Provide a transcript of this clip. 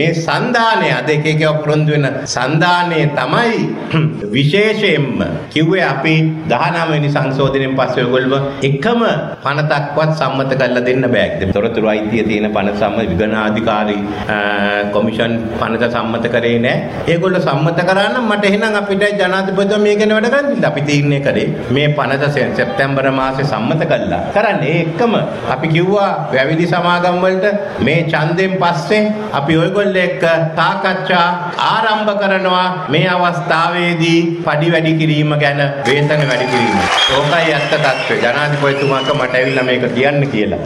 මේ සන්දානය අද එක එක පොරොන්දු වෙන සන්දානයේ තමයි විශේෂයෙන්ම කිව්වේ අපි 19 වෙනි සංශෝධනයෙන් පස්සේ ඔයගොල්ලෝ එකම පනතක්වත් සම්මත කරලා දෙන්න බෑ. තොරතුරු අයිතිය තියෙන පනත සම්ම විගණාධිකාරී කොමිෂන් පනත සම්මත කරේ නෑ. ඒගොල්ලෝ සම්මත කරා නම් මට එහෙනම් අපිට ජනාධිපතිතුමා මේ ගැන වැඩ ගන්න අපි තීරණය කරේ මේ පනත සැප්තැම්බර් මාසේ සම්මත කළා. කරන්නේ ඒ එක්කම අපි කිව්වා වැවිලි සමාගම් වලට මේ ඡන්දයෙන් පස්සේ අපි ඔයගොල්ලෝ එක්ක සාකච්ඡා ආරම්භ කරනවා මේ අවස්ථාවේදී පඩි වැඩි කිරීම ගැන වේතන වැඩි කිරීම. ඕකයි ඇත්ත తත්වය. ජනාධිපතිතුමාට මට ඇවිල්ලා මේක කියන්න කියලා.